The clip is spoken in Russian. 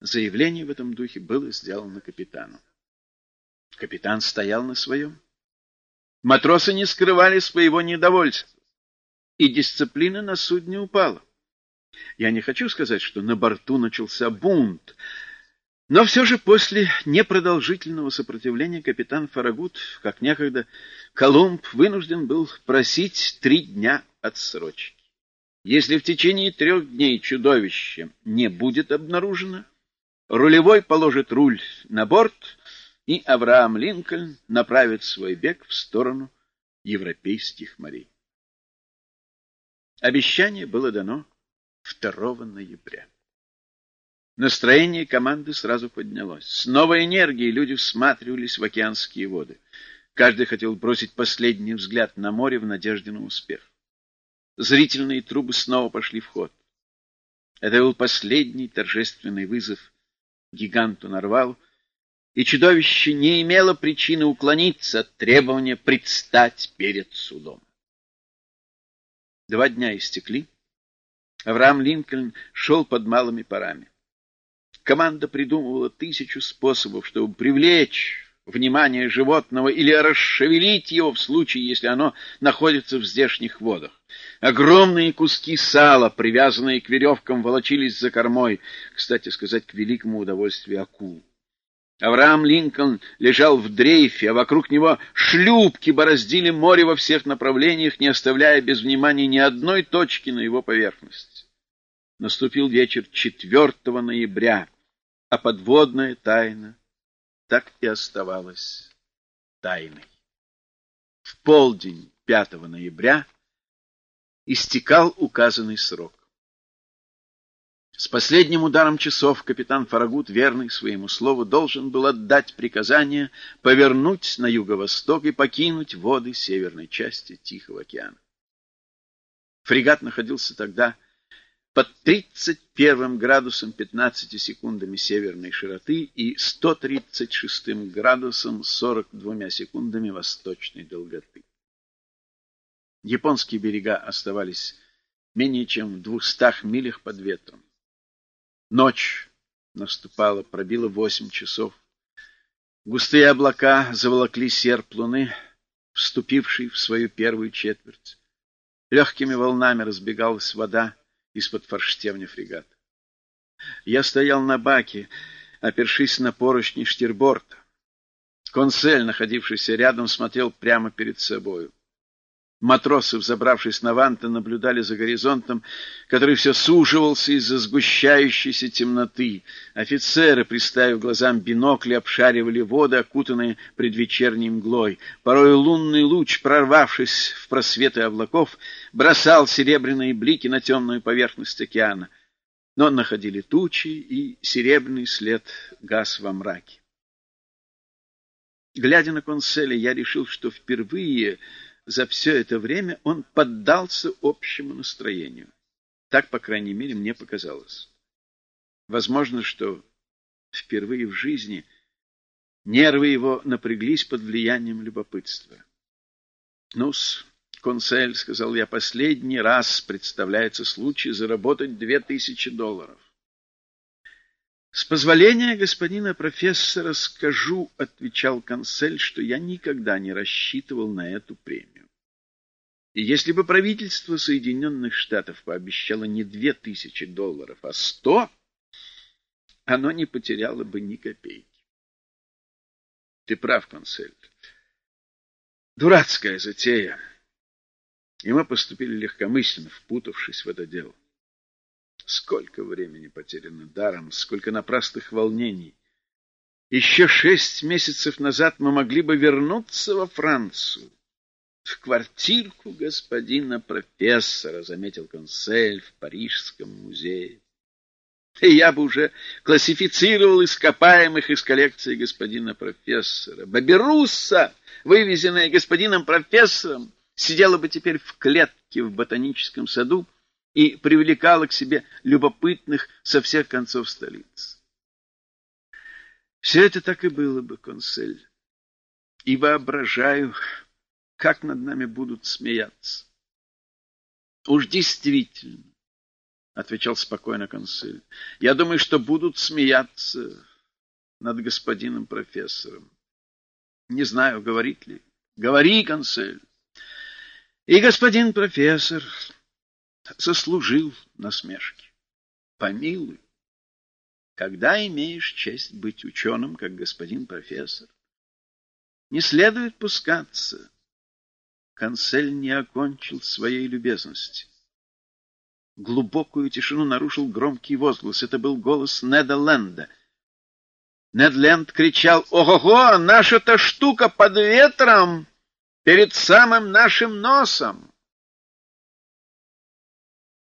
Заявление в этом духе было сделано капитану. Капитан стоял на своем. Матросы не скрывали своего недовольства, и дисциплина на судне упала. Я не хочу сказать, что на борту начался бунт, но все же после непродолжительного сопротивления капитан Фарагут, как некогда Колумб, вынужден был просить три дня отсрочки. Если в течение трех дней чудовище не будет обнаружено, рулевой положит руль на борт, и Авраам Линкольн направит свой бег в сторону европейских морей. Обещание было дано 2 ноября. Настроение команды сразу поднялось. С новой энергией люди всматривались в океанские воды. Каждый хотел бросить последний взгляд на море в надежде на успех. Зрительные трубы снова пошли в ход. Это был последний торжественный вызов гиганту Нарвалу, и чудовище не имело причины уклониться от требования предстать перед судом. Два дня истекли. Авраам Линкольн шел под малыми парами. Команда придумывала тысячу способов, чтобы привлечь внимание животного или расшевелить его в случае, если оно находится в здешних водах. Огромные куски сала, привязанные к веревкам, волочились за кормой, кстати сказать, к великому удовольствию акул. Авраам Линкольн лежал в дрейфе, а вокруг него шлюпки бороздили море во всех направлениях, не оставляя без внимания ни одной точки на его поверхности. Наступил вечер 4 ноября, а подводная тайна так и оставалась тайной. В полдень 5 ноября истекал указанный срок. С последним ударом часов капитан Фарагут, верный своему слову, должен был отдать приказание повернуть на юго-восток и покинуть воды северной части Тихого океана. Фрегат находился тогда под 31 градусом 15 секундами северной широты и 136 градусом 42 секундами восточной долготы. Японские берега оставались менее чем в двухстах милях под ветром. Ночь наступала, пробила восемь часов. Густые облака заволокли серп луны, вступивший в свою первую четверть. Легкими волнами разбегалась вода, из-под форштевня фрегата. Я стоял на баке, опершись на поручни штирборта. Консель, находившийся рядом, смотрел прямо перед собою. Матросы, взобравшись на ванты, наблюдали за горизонтом, который все суживался из-за сгущающейся темноты. Офицеры, приставив глазам бинокли, обшаривали воды, окутанные предвечерней мглой. Порой лунный луч, прорвавшись в просветы облаков, бросал серебряные блики на темную поверхность океана. Но находили тучи, и серебряный след гас во мраке. Глядя на конселя, я решил, что впервые за все это время он поддался общему настроению. Так, по крайней мере, мне показалось. Возможно, что впервые в жизни нервы его напряглись под влиянием любопытства. «Ну-с, консель, — сказал я, — последний раз представляется случай заработать две тысячи долларов. С позволения господина профессора скажу, — отвечал консель, — что я никогда не рассчитывал на эту премию. И если бы правительство Соединенных Штатов пообещало не две тысячи долларов, а сто, оно не потеряло бы ни копейки. Ты прав, консель. Дурацкая затея. И мы поступили легкомысленно, впутавшись в это дело. Сколько времени потеряно даром, сколько напрасных волнений. Еще шесть месяцев назад мы могли бы вернуться во Францию. В квартирку господина профессора, заметил консель в Парижском музее. И я бы уже классифицировал ископаемых из коллекции господина профессора. Баберусса, вывезенная господином профессором, сидела бы теперь в клетке в ботаническом саду, и привлекала к себе любопытных со всех концов столицы. Все это так и было бы, консель. И воображаю, как над нами будут смеяться. Уж действительно, — отвечал спокойно консель. — Я думаю, что будут смеяться над господином профессором. Не знаю, говорит ли. — Говори, консель. И господин профессор заслужил насмешки. Помилуй, когда имеешь честь быть ученым, как господин профессор, не следует пускаться. Консель не окончил своей любезности. Глубокую тишину нарушил громкий возглас. Это был голос Неда Ленда. Нед Ленд кричал «Ого-го! Наша-то штука под ветром! Перед самым нашим носом!»